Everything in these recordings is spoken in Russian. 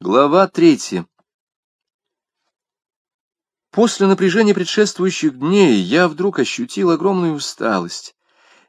Глава третья. После напряжения предшествующих дней я вдруг ощутил огромную усталость.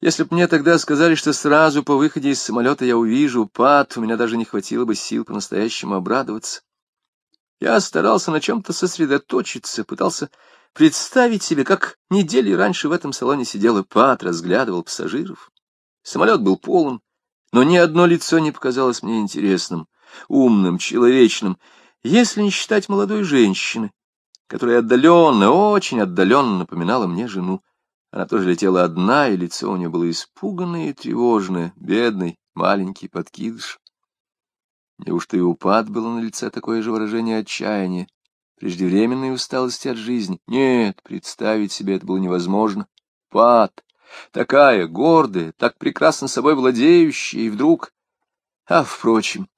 Если б мне тогда сказали, что сразу по выходе из самолета я увижу пад, у меня даже не хватило бы сил по-настоящему обрадоваться. Я старался на чем-то сосредоточиться, пытался представить себе, как недели раньше в этом салоне сидел пад, разглядывал пассажиров. Самолет был полон, но ни одно лицо не показалось мне интересным умным, человечным, если не считать молодой женщины, которая отдаленно, очень отдаленно напоминала мне жену. Она тоже летела одна, и лицо у нее было испуганное и тревожное, бедный, маленький подкидыш. Неужто и упад было на лице такое же выражение отчаяния, преждевременной усталости от жизни? Нет, представить себе это было невозможно. Пад, такая гордая, так прекрасно собой владеющая, и вдруг... А, впрочем,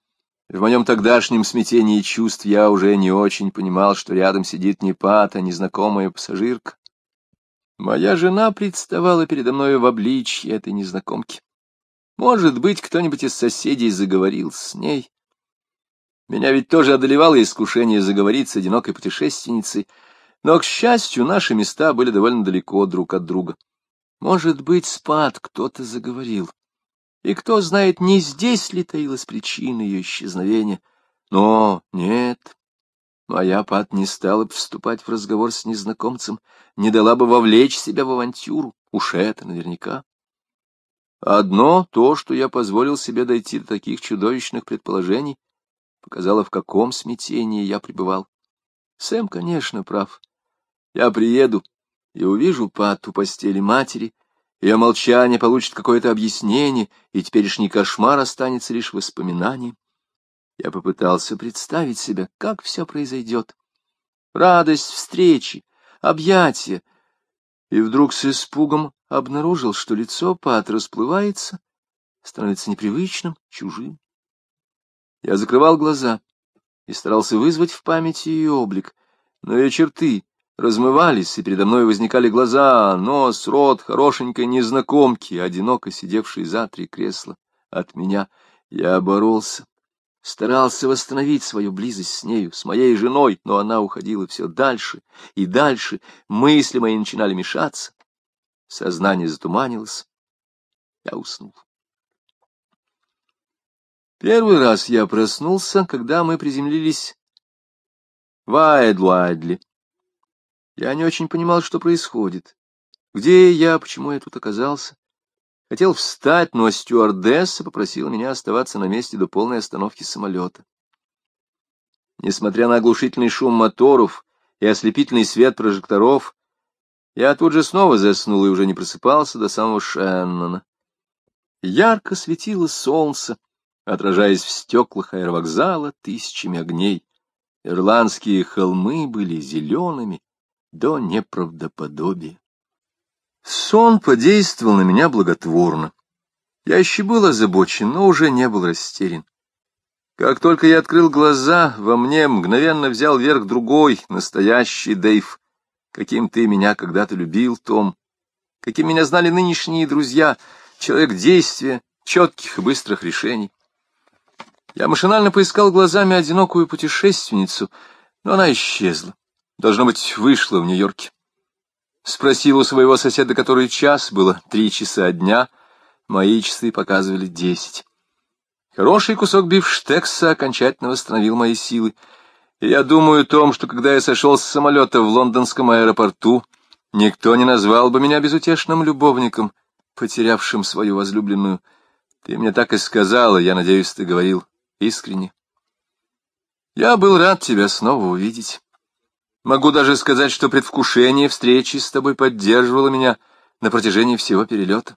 в моем тогдашнем смятении чувств я уже не очень понимал, что рядом сидит не Пат, а незнакомая пассажирка. Моя жена представала передо мной в обличье этой незнакомки. Может быть, кто-нибудь из соседей заговорил с ней. Меня ведь тоже одолевало искушение заговорить с одинокой путешественницей, но, к счастью, наши места были довольно далеко друг от друга. Может быть, спад кто-то заговорил. И кто знает, не здесь ли таилась причина ее исчезновения. Но нет, моя пат не стала бы вступать в разговор с незнакомцем, не дала бы вовлечь себя в авантюру, уж это наверняка. Одно то, что я позволил себе дойти до таких чудовищных предположений, показало, в каком смятении я пребывал. Сэм, конечно, прав. Я приеду и увижу Пат у постели матери, ее молчание получит какое-то объяснение, и теперешний кошмар останется лишь воспоминанием. Я попытался представить себе, как все произойдет. Радость встречи, объятия. И вдруг с испугом обнаружил, что лицо Пат расплывается, становится непривычным, чужим. Я закрывал глаза и старался вызвать в памяти ее облик, но ее черты, размывались, и передо мной возникали глаза, нос, рот хорошенькой незнакомки, одиноко сидевшей за три кресла от меня. Я боролся, старался восстановить свою близость с нею, с моей женой, но она уходила все дальше и дальше, мысли мои начинали мешаться, сознание затуманилось, я уснул. Первый раз я проснулся, когда мы приземлились в Айдлуайдли. Я не очень понимал, что происходит. Где я, почему я тут оказался? Хотел встать, но стюардесса попросила меня оставаться на месте до полной остановки самолета. Несмотря на оглушительный шум моторов и ослепительный свет прожекторов, я тут же снова заснул и уже не просыпался до самого Шеннона. Ярко светило солнце, отражаясь в стеклах аэровокзала тысячами огней. Ирландские холмы были зелеными, до неправдоподобия. Сон подействовал на меня благотворно. Я еще был озабочен, но уже не был растерян. Как только я открыл глаза, во мне мгновенно взял верх другой, настоящий Дэйв, каким ты меня когда-то любил, Том, каким меня знали нынешние друзья, человек действия, четких и быстрых решений. Я машинально поискал глазами одинокую путешественницу, но она исчезла. Должно быть, вышла в Нью-Йорке. Спросил у своего соседа, который час было, три часа дня. Мои часы показывали десять. Хороший кусок бифштекса окончательно восстановил мои силы. Я думаю о том, что когда я сошел с самолета в лондонском аэропорту, никто не назвал бы меня безутешным любовником, потерявшим свою возлюбленную. Ты мне так и сказала, я надеюсь, ты говорил искренне. Я был рад тебя снова увидеть. Могу даже сказать, что предвкушение встречи с тобой поддерживало меня на протяжении всего перелета.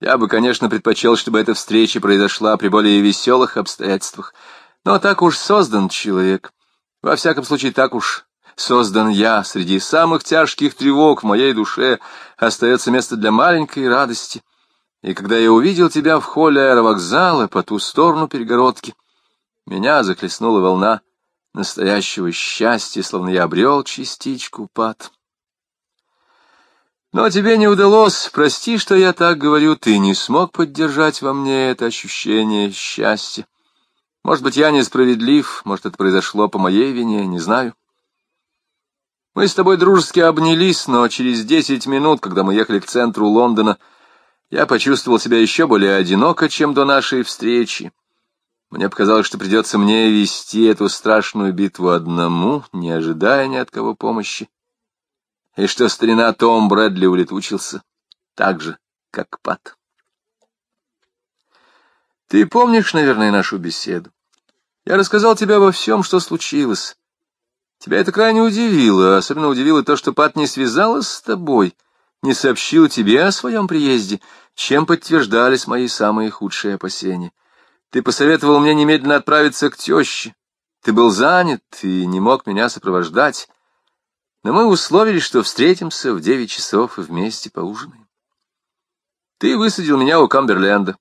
Я бы, конечно, предпочел, чтобы эта встреча произошла при более веселых обстоятельствах, но так уж создан человек. Во всяком случае, так уж создан я. Среди самых тяжких тревог в моей душе остается место для маленькой радости. И когда я увидел тебя в холле аэровокзала по ту сторону перегородки, меня захлестнула волна настоящего счастья, словно я обрел частичку пад. Но тебе не удалось, прости, что я так говорю, ты не смог поддержать во мне это ощущение счастья. Может быть, я несправедлив, может, это произошло по моей вине, не знаю. Мы с тобой дружески обнялись, но через десять минут, когда мы ехали к центру Лондона, я почувствовал себя еще более одиноко, чем до нашей встречи. Мне показалось, что придется мне вести эту страшную битву одному, не ожидая ни от кого помощи, и что старина Том Брэдли улетучился так же, как Пат. Ты помнишь, наверное, нашу беседу? Я рассказал тебе обо всем, что случилось. Тебя это крайне удивило, особенно удивило то, что Пат не связалась с тобой, не сообщил тебе о своем приезде, чем подтверждались мои самые худшие опасения. Ты посоветовал мне немедленно отправиться к теще. Ты был занят и не мог меня сопровождать. Но мы условились, что встретимся в девять часов и вместе поужинаем. Ты высадил меня у Камберленда.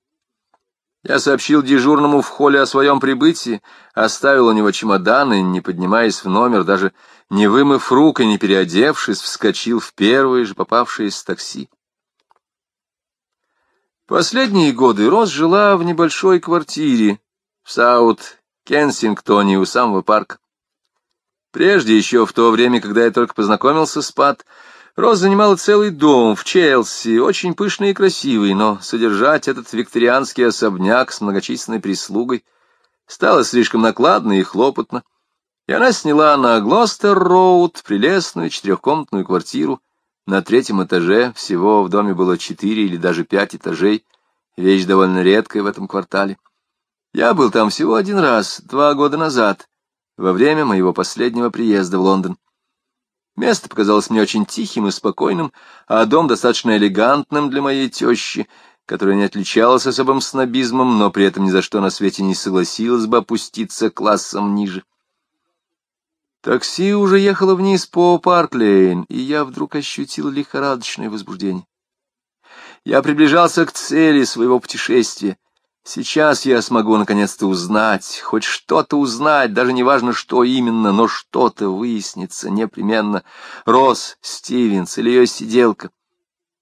Я сообщил дежурному в холле о своем прибытии, оставил у него чемодан и, не поднимаясь в номер, даже не вымыв рук и не переодевшись, вскочил в первое же попавшееся такси. Последние годы Рос жила в небольшой квартире в Саут-Кенсингтоне у самого парка. Прежде, еще в то время, когда я только познакомился с Пат, Роз занимала целый дом в Челси, очень пышный и красивый, но содержать этот викторианский особняк с многочисленной прислугой стало слишком накладно и хлопотно, и она сняла на Глостер-Роуд прелестную четырехкомнатную квартиру на третьем этаже, всего в доме было четыре или даже пять этажей, вещь довольно редкая в этом квартале. Я был там всего один раз, два года назад, во время моего последнего приезда в Лондон. Место показалось мне очень тихим и спокойным, а дом достаточно элегантным для моей тещи, которая не отличалась особым снобизмом, но при этом ни за что на свете не согласилась бы опуститься классом ниже. Такси уже ехало вниз по Парклейн, и я вдруг ощутил лихорадочное возбуждение. Я приближался к цели своего путешествия, Сейчас я смогу наконец-то узнать, хоть что-то узнать, даже не важно, что именно, но что-то выяснится непременно. Рос, Стивенс или ее сиделка.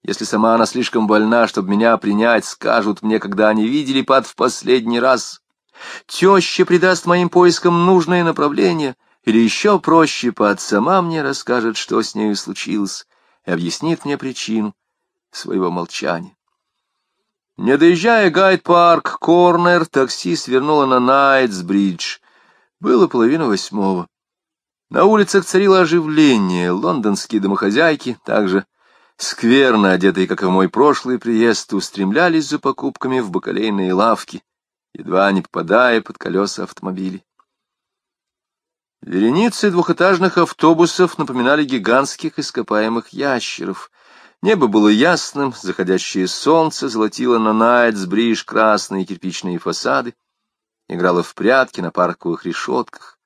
Если сама она слишком больна, чтобы меня принять, скажут мне, когда они видели пад в последний раз. Теща придаст моим поискам нужное направление, или еще проще, пад сама мне расскажет, что с нею случилось, и объяснит мне причину своего молчания. Не доезжая Гайд-парк, Корнер, такси свернуло на Найтсбридж. Было половина восьмого. На улицах царило оживление, лондонские домохозяйки, также скверно одетые, как и в мой прошлый приезд, устремлялись за покупками в бакалейные лавки, едва не попадая под колеса автомобилей. Вереницы двухэтажных автобусов напоминали гигантских ископаемых ящеров — Небо было ясным, заходящее солнце золотило на Найтсбридж красные кирпичные фасады, играло в прятки на парковых решетках,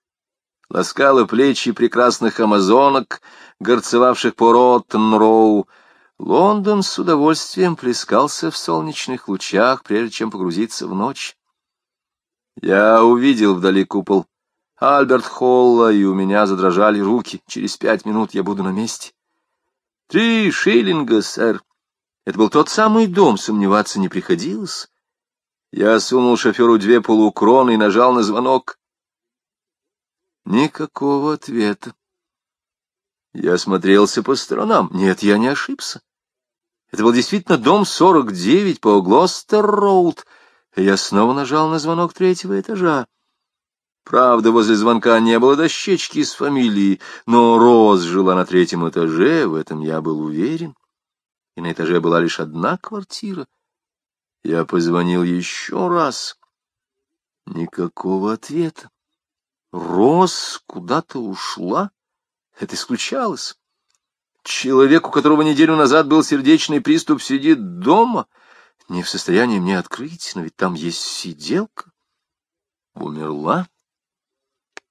ласкало плечи прекрасных амазонок, горцевавших по Роттен-Роу. Лондон с удовольствием плескался в солнечных лучах, прежде чем погрузиться в ночь. Я увидел вдали купол Альберт-Холла, и у меня задрожали руки. Через пять минут я буду на месте. Три шиллинга, сэр. Это был тот самый дом, сомневаться не приходилось. Я сунул шоферу две полукроны и нажал на звонок. Никакого ответа. Я смотрелся по сторонам. Нет, я не ошибся. Это был действительно дом 49 по Глостер-Роуд. Я снова нажал на звонок третьего этажа. Правда, возле звонка не было дощечки с фамилией, но Роз жила на третьем этаже, в этом я был уверен. И на этаже была лишь одна квартира. Я позвонил еще раз. Никакого ответа. Роз куда-то ушла? Это исключалось. Человек, у которого неделю назад был сердечный приступ, сидит дома, не в состоянии мне открыть, но ведь там есть сиделка. Умерла?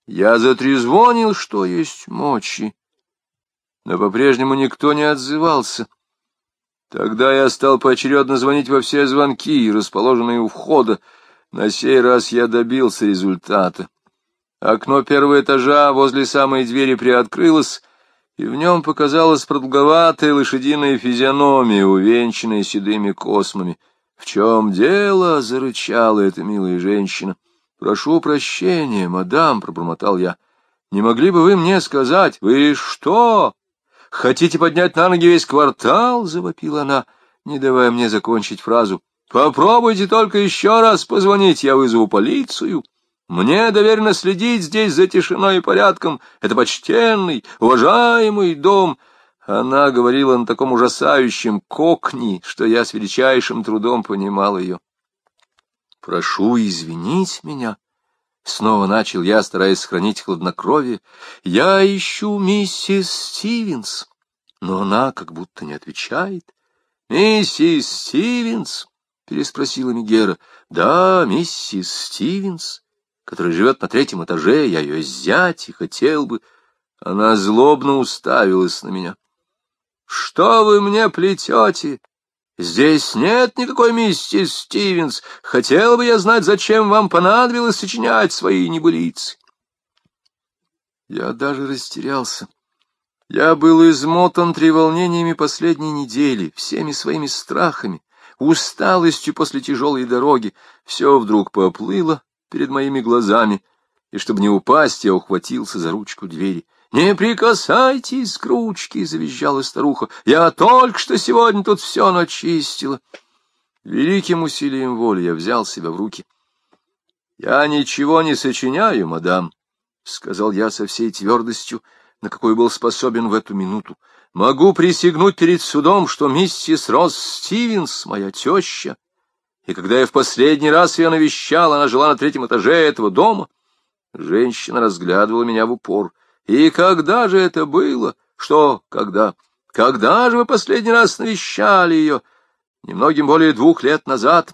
Я затрезвонил, что есть мочи, но по-прежнему никто не отзывался. Тогда я стал поочередно звонить во все звонки, расположенные у входа. На сей раз я добился результата. Окно первого этажа возле самой двери приоткрылось, и в нем показалась продолговатая лошадиная физиономия, увенчанная седыми космами. — В чем дело? — зарычала эта милая женщина. Прошу прощения, мадам, — пробормотал я. Не могли бы вы мне сказать, вы что? Хотите поднять на ноги весь квартал? — завопила она, не давая мне закончить фразу. Попробуйте только еще раз позвонить, я вызову полицию. Мне доверено следить здесь за тишиной и порядком. Это почтенный, уважаемый дом. Она говорила на таком ужасающем кокни, что я с величайшим трудом понимал ее. «Прошу извинить меня», — снова начал я, стараясь сохранить хладнокровие. «Я ищу миссис Стивенс, но она как будто не отвечает». «Миссис Стивенс?» — переспросила Мигера. «Да, миссис Стивенс, которая живет на третьем этаже, я ее зять и хотел бы...» Она злобно уставилась на меня. «Что вы мне плетете? Здесь нет никакой миссис Стивенс. Хотел бы я знать, зачем вам понадобилось сочинять свои небылицы». Я даже растерялся. Я был измотан треволнениями последней недели, всеми своими страхами, усталостью после тяжелой дороги. Все вдруг поплыло перед моими глазами, и, чтобы не упасть, я ухватился за ручку двери. «Не прикасайтесь к ручке!» — завизжала старуха. «Я только что сегодня тут все начистила!» Великим усилием воли я взял себя в руки. «Я ничего не сочиняю, мадам», — сказал я со всей твердостью, на какой был способен в эту минуту. «Могу присягнуть перед судом, что миссис Росс Стивенс, моя теща, и когда я в последний раз ее навещал, она жила на третьем этаже этого дома». Женщина разглядывала меня в упор — и когда же это было? Что, когда? Когда же вы последний раз навещали ее? Немногим более двух лет назад.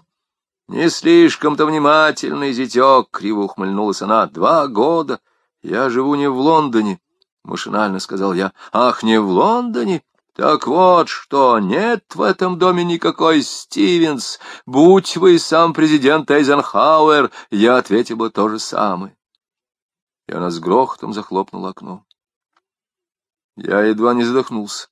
Не слишком-то внимательный зятек, — криво ухмыльнулась она. Два года. Я живу не в Лондоне, — машинально сказал я. Ах, не в Лондоне? Так вот что, нет в этом доме никакой Стивенс. Будь вы сам президент Эйзенхауэр, я ответил бы то же самое и она с грохотом захлопнула окно. Я едва не задохнулся.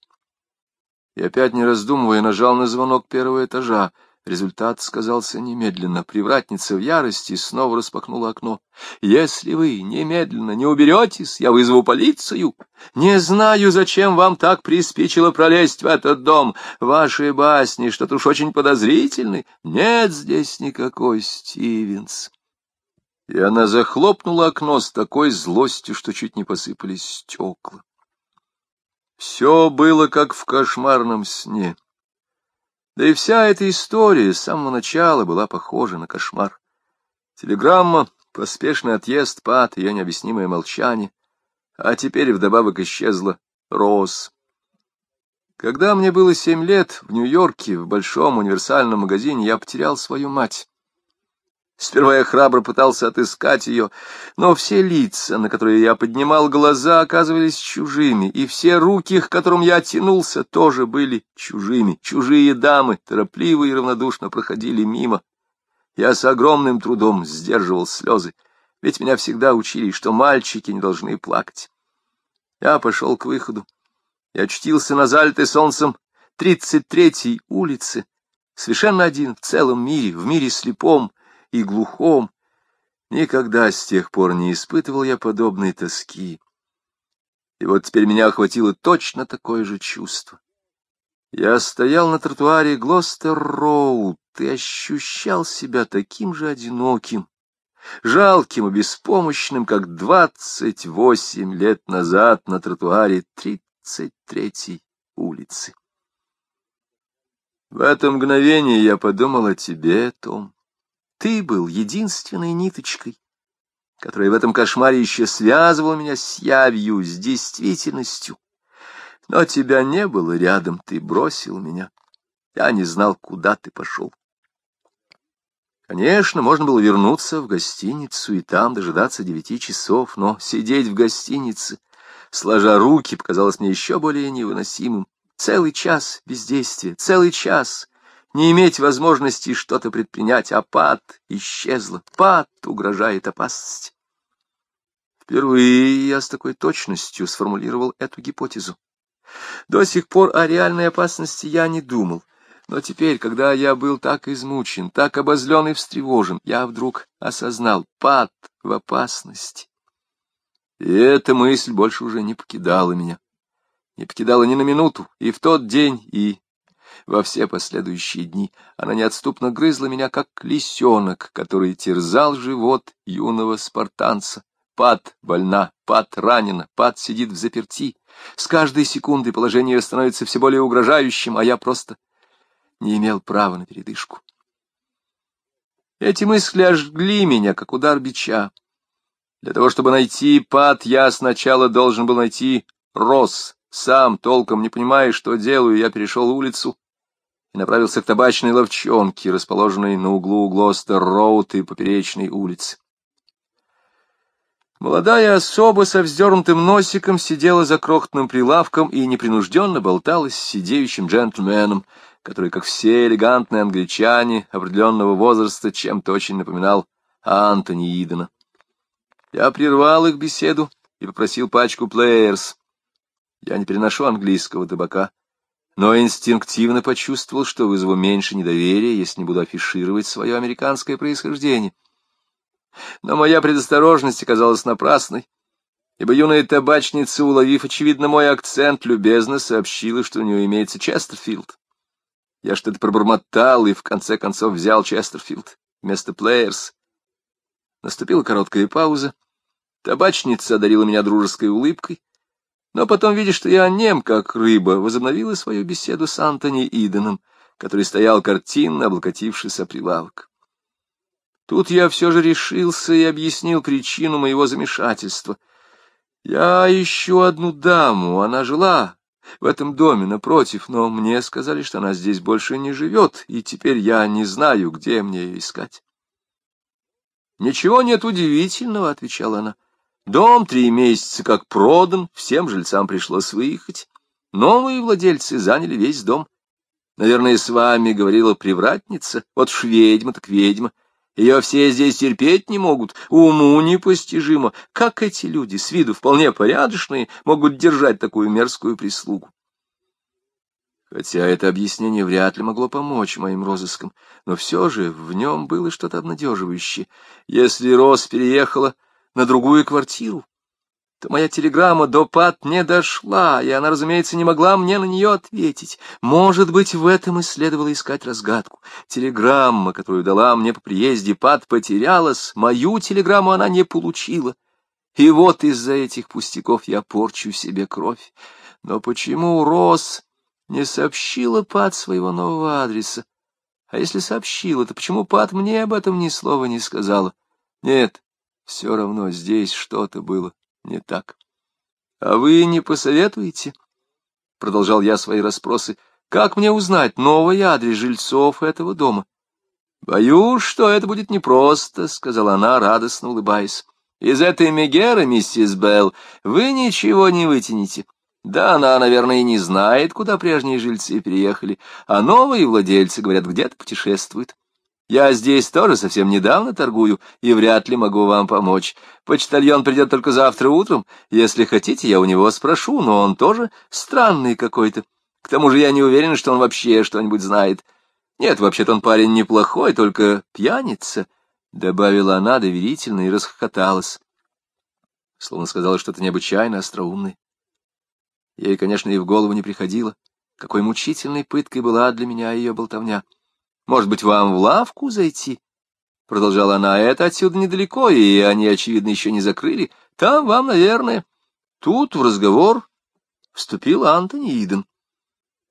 И опять, не раздумывая, нажал на звонок первого этажа. Результат сказался немедленно. Привратница в ярости снова распахнула окно. «Если вы немедленно не уберетесь, я вызову полицию. Не знаю, зачем вам так приспичило пролезть в этот дом. Ваши басни что-то уж очень подозрительны. Нет здесь никакой Стивенс» и она захлопнула окно с такой злостью, что чуть не посыпались стекла. Все было как в кошмарном сне. Да и вся эта история с самого начала была похожа на кошмар. Телеграмма, поспешный отъезд, пад, ее необъяснимое молчание, а теперь вдобавок исчезла Роз. Когда мне было семь лет, в Нью-Йорке, в большом универсальном магазине, я потерял свою мать. Сперва я храбро пытался отыскать ее, но все лица, на которые я поднимал глаза, оказывались чужими, и все руки, к которым я тянулся, тоже были чужими. Чужие дамы торопливо и равнодушно проходили мимо. Я с огромным трудом сдерживал слезы, ведь меня всегда учили, что мальчики не должны плакать. Я пошел к выходу. Я очутился на залитой солнцем тридцать третьей улице, совершенно один в целом мире, в мире слепом, и глухом. Никогда с тех пор не испытывал я подобной тоски. И вот теперь меня охватило точно такое же чувство. Я стоял на тротуаре Глостер-Роуд и ощущал себя таким же одиноким, жалким и беспомощным, как двадцать восемь лет назад на тротуаре тридцать третьей улицы. В это мгновение я подумал о тебе, Том. Ты был единственной ниточкой, которая в этом кошмаре еще связывала меня с явью, с действительностью. Но тебя не было рядом, ты бросил меня. Я не знал, куда ты пошел. Конечно, можно было вернуться в гостиницу и там дожидаться девяти часов, но сидеть в гостинице, сложа руки, показалось мне еще более невыносимым. Целый час бездействия, целый час не иметь возможности что-то предпринять, а пад исчезла, пад угрожает опасность. Впервые я с такой точностью сформулировал эту гипотезу. До сих пор о реальной опасности я не думал, Но теперь, когда я был так измучен, так обозлен и встревожен, я вдруг осознал пад в опасности. И эта мысль больше уже не покидала меня. Не покидала ни на минуту, и в тот день, и во все последующие дни. Она неотступно грызла меня, как лисенок, который терзал живот юного спартанца. Пат больна, Пат ранена, Пат сидит в заперти. С каждой секундой положение становится все более угрожающим, а я просто не имел права на передышку. Эти мысли ожгли меня, как удар бича. Для того, чтобы найти Пат, я сначала должен был найти Рос. Сам, толком не понимая, что делаю, я перешел улицу и направился к табачной ловчонке, расположенной на углу Глостер-Роуд и Поперечной улицы. Молодая особа со вздернутым носиком сидела за крохотным прилавком и непринужденно болталась с сидеющим джентльменом, который, как все элегантные англичане определенного возраста, чем-то очень напоминал Антони Идена. Я прервал их беседу и попросил пачку плеерс. Я не переношу английского табака, но инстинктивно почувствовал, что вызову меньше недоверия, если не буду афишировать свое американское происхождение. Но моя предосторожность оказалась напрасной, ибо юная табачница, уловив, очевидно, мой акцент, любезно сообщила, что у нее имеется Честерфилд. Я что-то пробормотал и в конце концов взял Честерфилд вместо Плеерс. Наступила короткая пауза. Табачница одарила меня дружеской улыбкой, но потом, видя, что я нем, как рыба, возобновила свою беседу с Антони Иденом, который стоял картинно, облокотившись о прилавок. Тут я все же решился и объяснил причину моего замешательства. Я ищу одну даму, она жила в этом доме напротив, но мне сказали, что она здесь больше не живет, и теперь я не знаю, где мне ее искать. «Ничего нет удивительного», — отвечала она. Дом три месяца как продан, всем жильцам пришлось выехать. Новые владельцы заняли весь дом. Наверное, с вами говорила привратница, вот ж ведьма так ведьма. Ее все здесь терпеть не могут, уму непостижимо. Как эти люди, с виду вполне порядочные, могут держать такую мерзкую прислугу? Хотя это объяснение вряд ли могло помочь моим розыскам, но все же в нем было что-то обнадеживающее. Если Рос переехала на другую квартиру, то моя телеграмма до Пат не дошла, и она, разумеется, не могла мне на нее ответить. Может быть, в этом и следовало искать разгадку. Телеграмма, которую дала мне по приезде, Пат потерялась, мою телеграмму она не получила. И вот из-за этих пустяков я порчу себе кровь. Но почему Рос не сообщила Пат своего нового адреса? А если сообщила, то почему Пат мне об этом ни слова не сказала? Нет, все равно здесь что-то было не так. — А вы не посоветуете? — продолжал я свои расспросы. — Как мне узнать новый адрес жильцов этого дома? — Боюсь, что это будет непросто, — сказала она, радостно улыбаясь. — Из этой Мегеры, миссис Белл, вы ничего не вытянете. Да, она, наверное, и не знает, куда прежние жильцы переехали, а новые владельцы, говорят, где-то путешествуют. Я здесь тоже совсем недавно торгую и вряд ли могу вам помочь. Почтальон придет только завтра утром. Если хотите, я у него спрошу, но он тоже странный какой-то. К тому же я не уверен, что он вообще что-нибудь знает. Нет, вообще-то он парень неплохой, только пьяница, — добавила она доверительно и расхохоталась. Словно сказала что-то необычайно остроумное. Ей, конечно, и в голову не приходило, какой мучительной пыткой была для меня ее болтовня. Может быть, вам в лавку зайти? Продолжала она. Это отсюда недалеко, и они, очевидно, еще не закрыли. Там вам, наверное. Тут в разговор вступил Антони Иден.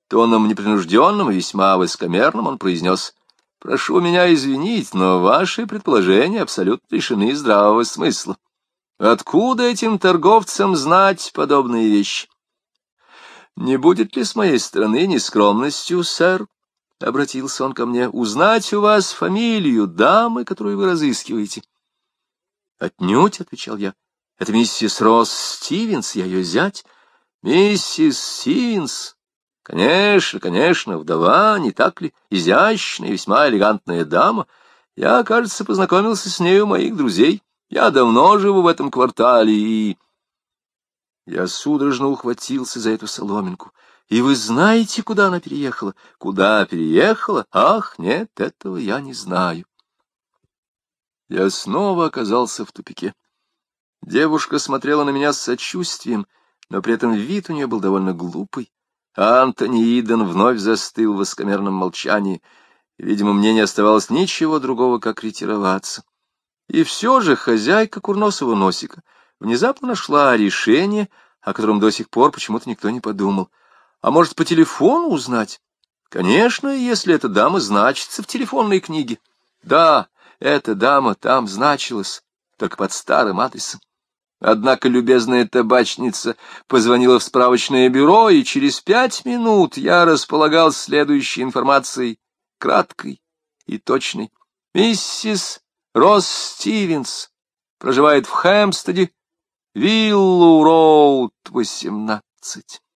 Тоном непринужденным и весьма высокомерным он произнес. «Прошу меня извинить, но ваши предположения абсолютно лишены здравого смысла. Откуда этим торговцам знать подобные вещи? Не будет ли с моей стороны нескромностью, сэр, — обратился он ко мне, — узнать у вас фамилию дамы, которую вы разыскиваете. — Отнюдь, — отвечал я, — это миссис Росс Стивенс, я ее зять. — Миссис Стивенс? Конечно, конечно, вдова, не так ли, изящная, весьма элегантная дама. Я, кажется, познакомился с ней у моих друзей. Я давно живу в этом квартале и... Я судорожно ухватился за эту соломинку. И вы знаете, куда она переехала? Куда переехала? Ах, нет, этого я не знаю. Я снова оказался в тупике. Девушка смотрела на меня с сочувствием, но при этом вид у нее был довольно глупый. А Антони Иден вновь застыл в воскомерном молчании. Видимо, мне не оставалось ничего другого, как ретироваться. И все же хозяйка курносого носика внезапно нашла решение, о котором до сих пор почему-то никто не подумал. А может, по телефону узнать? Конечно, если эта дама значится в телефонной книге. Да, эта дама там значилась, только под старым адресом. Однако любезная табачница позвонила в справочное бюро, и через пять минут я располагал следующей информацией, краткой и точной. Миссис Росс Стивенс проживает в Хэмстеде, Виллу Роуд, восемнадцать.